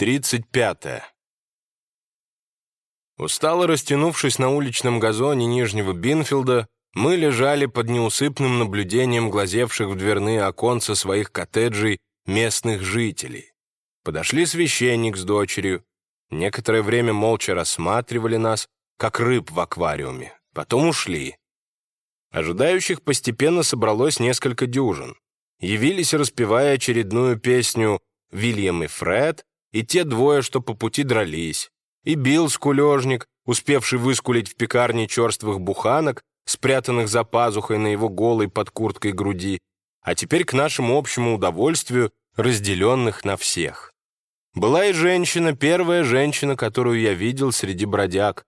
35. Устало растянувшись на уличном газоне Нижнего Бинфилда, мы лежали под неусыпным наблюдением глазевших в дверные оконца своих коттеджей местных жителей. Подошли священник с дочерью. Некоторое время молча рассматривали нас, как рыб в аквариуме. Потом ушли. Ожидающих постепенно собралось несколько дюжин. Явились, распевая очередную песню «Вильям и Фред», и те двое, что по пути дрались, и Билл скулежник, успевший выскулить в пекарне черствых буханок, спрятанных за пазухой на его голой под курткой груди, а теперь к нашему общему удовольствию, разделенных на всех. Была и женщина, первая женщина, которую я видел среди бродяг,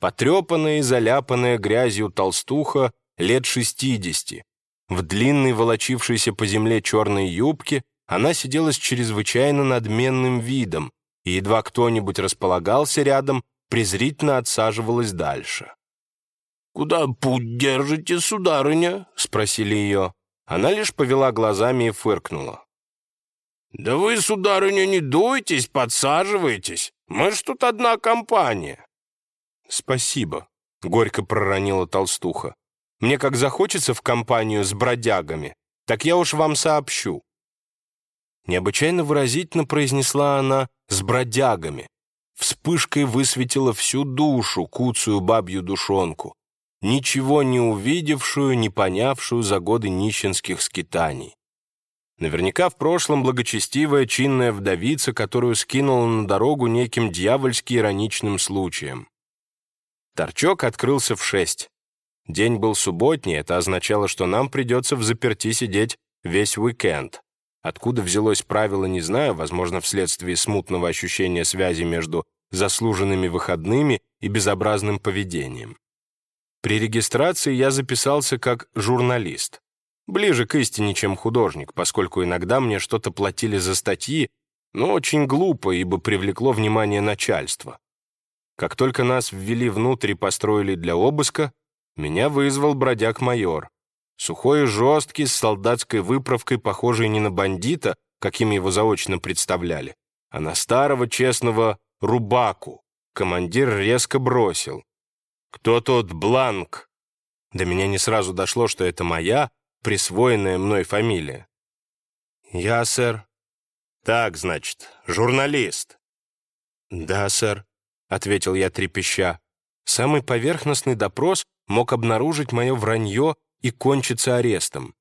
потрепанная и заляпанная грязью толстуха лет шестидесяти, в длинной волочившейся по земле черной юбке, она сидела с чрезвычайно надменным видом, и едва кто-нибудь располагался рядом, презрительно отсаживалась дальше. «Куда путь держите, сударыня?» — спросили ее. Она лишь повела глазами и фыркнула. «Да вы, сударыня, не дуйтесь, подсаживайтесь. Мы ж тут одна компания». «Спасибо», — горько проронила толстуха. «Мне как захочется в компанию с бродягами, так я уж вам сообщу. Необычайно выразительно произнесла она «с бродягами». Вспышкой высветила всю душу, куцую бабью душонку, ничего не увидевшую, не понявшую за годы нищенских скитаний. Наверняка в прошлом благочестивая чинная вдовица, которую скинула на дорогу неким дьявольски ироничным случаем. Торчок открылся в шесть. День был субботний, это означало, что нам придется в заперти сидеть весь уикенд. Откуда взялось правило, не знаю, возможно, вследствие смутного ощущения связи между заслуженными выходными и безобразным поведением. При регистрации я записался как журналист. Ближе к истине, чем художник, поскольку иногда мне что-то платили за статьи, но очень глупо, ибо привлекло внимание начальства. Как только нас ввели внутрь и построили для обыска, меня вызвал бродяг-майор. Сухой и жесткий, с солдатской выправкой, похожий не на бандита, каким его заочно представляли, а на старого честного рубаку. Командир резко бросил. «Кто тот Бланк?» До меня не сразу дошло, что это моя, присвоенная мной фамилия. «Я, сэр». «Так, значит, журналист». «Да, сэр», — ответил я трепеща. Самый поверхностный допрос мог обнаружить мое вранье и кончится арестом.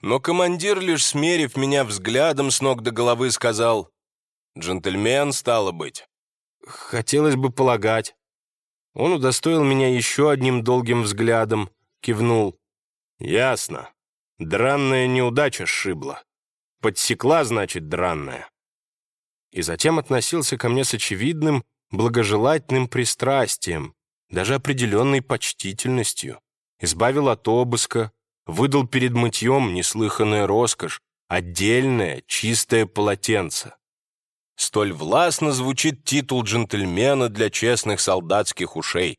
Но командир, лишь смерив меня взглядом с ног до головы, сказал, «Джентльмен, стало быть». Хотелось бы полагать. Он удостоил меня еще одним долгим взглядом, кивнул. «Ясно. Дранная неудача сшибла. Подсекла, значит, дранная». И затем относился ко мне с очевидным, благожелательным пристрастием, даже определенной почтительностью избавил от обыска, выдал перед мытьем неслыханная роскошь, отдельное чистое полотенце. Столь властно звучит титул джентльмена для честных солдатских ушей.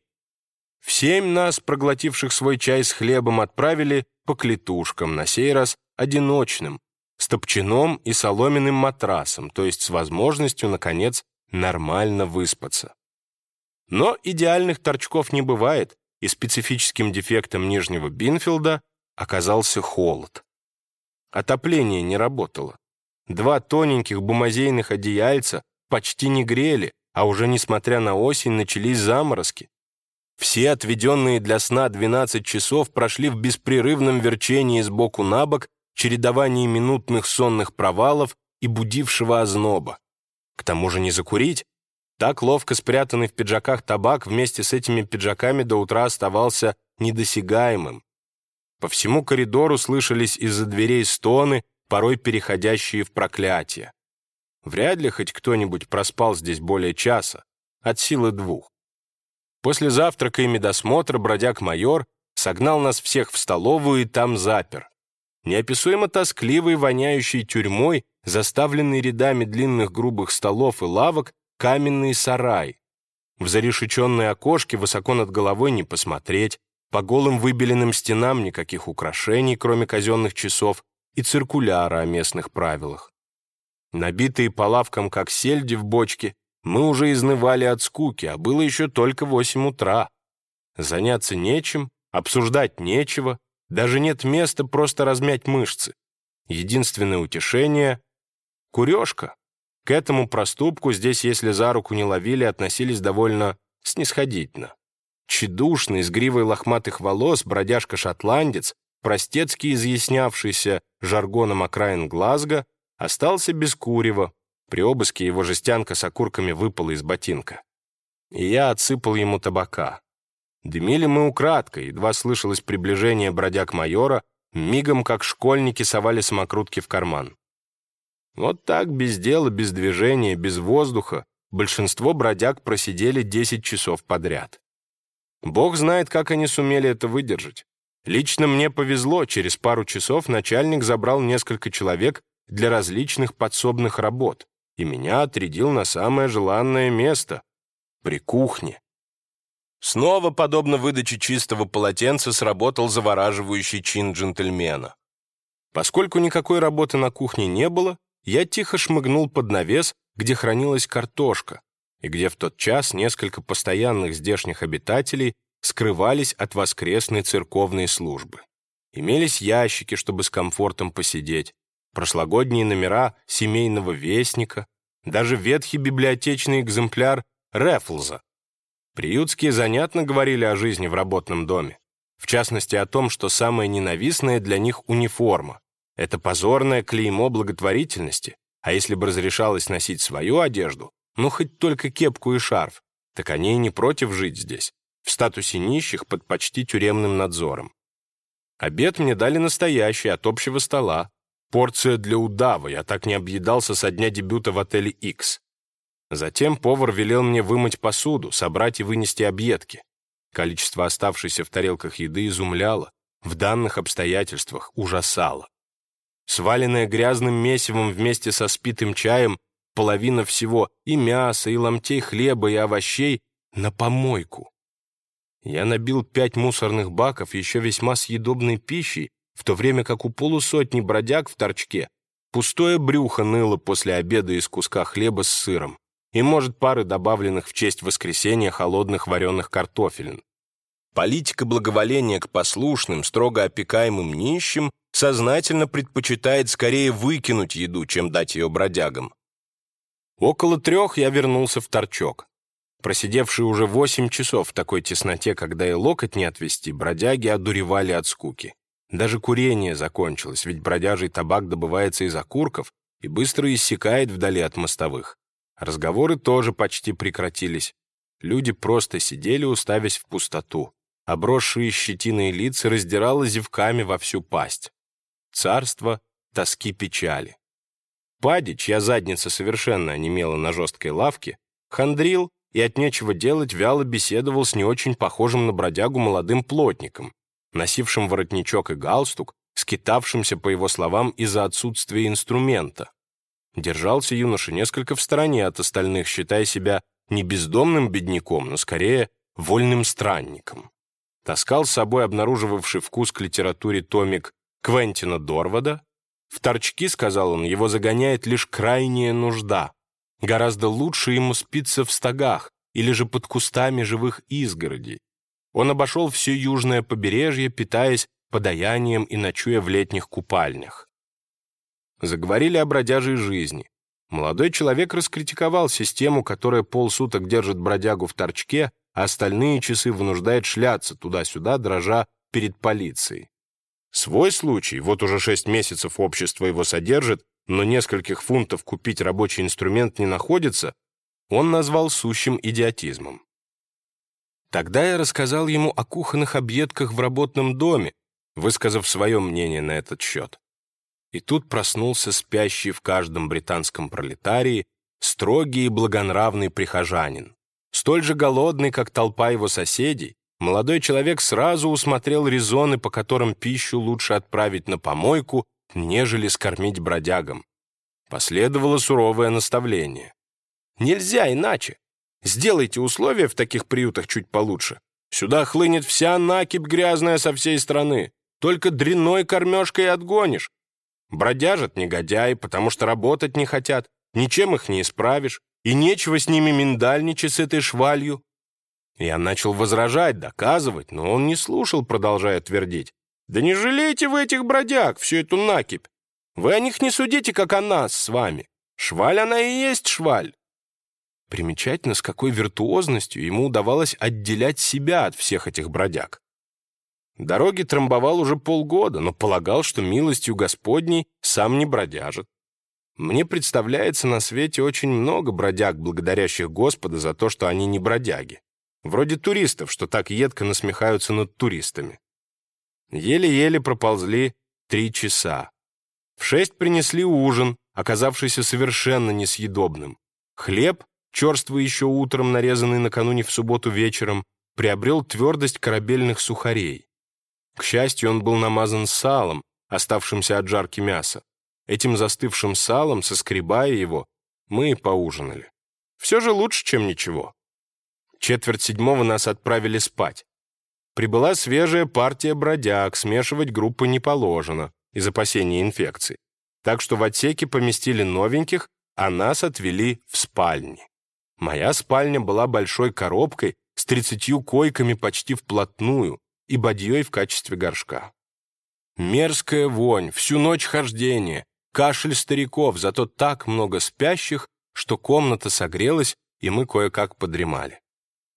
В семь нас, проглотивших свой чай с хлебом, отправили по клетушкам, на сей раз одиночным, с топчаном и соломенным матрасом, то есть с возможностью, наконец, нормально выспаться. Но идеальных торчков не бывает, и специфическим дефектом Нижнего Бинфилда оказался холод. Отопление не работало. Два тоненьких бумазейных одеяльца почти не грели, а уже несмотря на осень начались заморозки. Все отведенные для сна 12 часов прошли в беспрерывном верчении сбоку на бок, чередовании минутных сонных провалов и будившего озноба. К тому же не закурить, так ловко спрятанный в пиджаках табак вместе с этими пиджаками до утра оставался недосягаемым. По всему коридору слышались из-за дверей стоны, порой переходящие в проклятие. Вряд ли хоть кто-нибудь проспал здесь более часа, от силы двух. После завтрака и медосмотра бродяг-майор согнал нас всех в столовую и там запер. Неописуемо тоскливый, воняющий тюрьмой, заставленный рядами длинных грубых столов и лавок, каменный сарай. В зарешеченные окошки высоко над головой не посмотреть, по голым выбеленным стенам никаких украшений, кроме казенных часов и циркуляра о местных правилах. Набитые по лавкам, как сельди в бочке, мы уже изнывали от скуки, а было еще только восемь утра. Заняться нечем, обсуждать нечего, даже нет места просто размять мышцы. Единственное утешение — курежка. К этому проступку здесь, если за руку не ловили, относились довольно снисходительно. Чедушный, с гривой лохматых волос, бродяжка-шотландец, простецки изъяснявшийся жаргоном окраин Глазго, остался без курева. При обыске его жестянка с окурками выпала из ботинка. И я отсыпал ему табака. Дымили мы украдкой, едва слышалось приближение бродяг-майора, мигом как школьники совали самокрутки в карман. Вот так, без дела, без движения, без воздуха, большинство бродяг просидели 10 часов подряд. Бог знает, как они сумели это выдержать. Лично мне повезло, через пару часов начальник забрал несколько человек для различных подсобных работ, и меня отрядил на самое желанное место — при кухне. Снова, подобно выдаче чистого полотенца, сработал завораживающий чин джентльмена. Поскольку никакой работы на кухне не было, я тихо шмыгнул под навес, где хранилась картошка, и где в тот час несколько постоянных здешних обитателей скрывались от воскресной церковной службы. Имелись ящики, чтобы с комфортом посидеть, прошлогодние номера семейного вестника, даже ветхий библиотечный экземпляр Рефлза. Приютские занятно говорили о жизни в работном доме, в частности о том, что самое ненавистное для них униформа. Это позорное клеймо благотворительности, а если бы разрешалось носить свою одежду, ну хоть только кепку и шарф, так они и не против жить здесь в статусе нищих под почти тюремным надзором. Обед мне дали настоящий, от общего стола. Порция для удава, я так не объедался со дня дебюта в отеле X. Затем повар велел мне вымыть посуду, собрать и вынести объедки. Количество оставшейся в тарелках еды изумляло, в данных обстоятельствах ужасало. Сваленная грязным месивом вместе со спитым чаем, половина всего и мяса, и ломтей хлеба, и овощей на помойку. Я набил пять мусорных баков еще весьма съедобной пищей, в то время как у полусотни бродяг в торчке пустое брюхо ныло после обеда из куска хлеба с сыром и, может, пары добавленных в честь воскресения холодных вареных картофелин. Политика благоволения к послушным, строго опекаемым нищим сознательно предпочитает скорее выкинуть еду, чем дать ее бродягам. Около трех я вернулся в торчок. Просидевшие уже восемь часов в такой тесноте, когда и локоть не отвести, бродяги одуревали от скуки. Даже курение закончилось, ведь бродяжий табак добывается из окурков и быстро иссякает вдали от мостовых. Разговоры тоже почти прекратились. Люди просто сидели, уставясь в пустоту. Обросшие щетиной лица раздирало зевками во всю пасть. Царство тоски печали. Пади, чья задница совершенно онемела на жесткой лавке, хандрил и от нечего делать вяло беседовал с не очень похожим на бродягу молодым плотником, носившим воротничок и галстук, скитавшимся, по его словам, из-за отсутствия инструмента. Держался юноша несколько в стороне от остальных, считая себя не бездомным бедняком, но скорее вольным странником. Таскал с собой обнаруживавший вкус к литературе томик Квентина Дорвада. В торчки, сказал он, его загоняет лишь крайняя нужда. Гораздо лучше ему спиться в стогах или же под кустами живых изгородей. Он обошел все южное побережье, питаясь подаянием и ночуя в летних купальнях. Заговорили о бродяжей жизни. Молодой человек раскритиковал систему, которая полсуток держит бродягу в торчке, остальные часы вынуждает шляться туда-сюда, дрожа перед полицией. Свой случай, вот уже шесть месяцев общество его содержит, но нескольких фунтов купить рабочий инструмент не находится, он назвал сущим идиотизмом. Тогда я рассказал ему о кухонных объедках в работном доме, высказав свое мнение на этот счет. И тут проснулся спящий в каждом британском пролетарии строгий и благонравный прихожанин. Столь же голодный, как толпа его соседей, молодой человек сразу усмотрел резоны, по которым пищу лучше отправить на помойку, нежели скормить бродягам. Последовало суровое наставление. Нельзя иначе. Сделайте условия в таких приютах чуть получше. Сюда хлынет вся накипь грязная со всей страны. Только дрянной кормежкой отгонишь. Бродяжат негодяи, потому что работать не хотят, ничем их не исправишь, и нечего с ними миндальничать с этой швалью. Я начал возражать, доказывать, но он не слушал, продолжая твердить. «Да не жалейте вы этих бродяг, всю эту накипь. Вы о них не судите, как о нас с вами. Шваль она и есть шваль». Примечательно, с какой виртуозностью ему удавалось отделять себя от всех этих бродяг. Дороги трамбовал уже полгода, но полагал, что милостью Господней сам не бродяжит. Мне представляется на свете очень много бродяг, благодарящих Господа за то, что они не бродяги. Вроде туристов, что так едко насмехаются над туристами. Еле-еле проползли три часа. В шесть принесли ужин, оказавшийся совершенно несъедобным. Хлеб, черствый еще утром, нарезанный накануне в субботу вечером, приобрел твердость корабельных сухарей. К счастью, он был намазан салом, оставшимся от жарки мяса. Этим застывшим салом, соскребая его, мы и поужинали. Все же лучше, чем ничего. Четверть седьмого нас отправили спать. Прибыла свежая партия бродяг, смешивать группы не положено из опасения инфекции. Так что в отсеке поместили новеньких, а нас отвели в спальни. Моя спальня была большой коробкой с тридцатью койками почти вплотную и бадьей в качестве горшка. Мерзкая вонь, всю ночь хождения, кашель стариков, зато так много спящих, что комната согрелась, и мы кое-как подремали.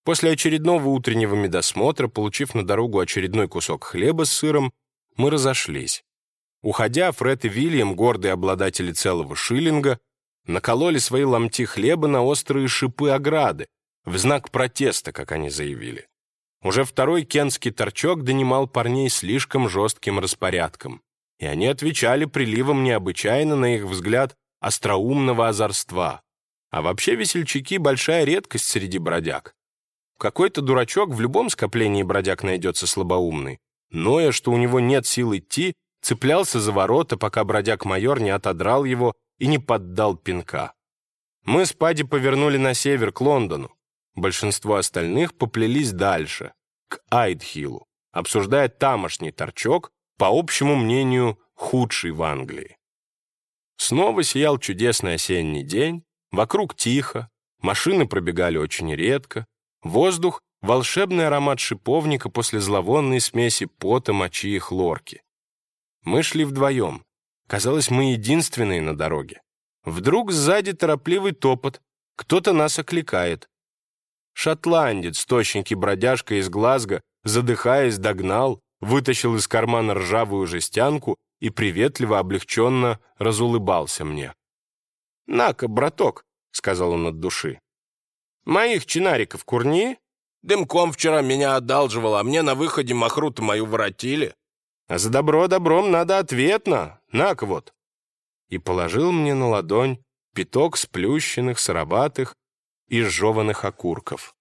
После очередного утреннего медосмотра, получив на дорогу очередной кусок хлеба с сыром, мы разошлись. Уходя, Фред и Вильям, гордые обладатели целого шиллинга, накололи свои ломти хлеба на острые шипы ограды, в знак протеста, как они заявили. Уже второй кентский торчок донимал парней слишком жестким распорядком, и они отвечали приливом необычайно, на их взгляд, остроумного озорства. А вообще весельчаки — большая редкость среди бродяг. Какой-то дурачок в любом скоплении бродяг найдется слабоумный. Ноя, что у него нет сил идти, цеплялся за ворота, пока бродяг-майор не отодрал его и не поддал пинка. Мы с Пади повернули на север, к Лондону. Большинство остальных поплелись дальше, к Айдхиллу, обсуждая тамошний торчок, по общему мнению, худший в Англии. Снова сиял чудесный осенний день, вокруг тихо, машины пробегали очень редко, Воздух — волшебный аромат шиповника после зловонной смеси пота, мочи и хлорки. Мы шли вдвоем. Казалось, мы единственные на дороге. Вдруг сзади торопливый топот. Кто-то нас окликает. Шотландец, тощенький бродяжка из Глазго, задыхаясь, догнал, вытащил из кармана ржавую жестянку и приветливо, облегченно разулыбался мне. «На-ка, браток», — сказал он от души, Моих чинариков курни. Дымком вчера меня одалживал, а мне на выходе махру-то мою воротили. А за добро добром надо ответно. На-ка вот. И положил мне на ладонь пяток сплющенных, сыроватых и сжеванных окурков.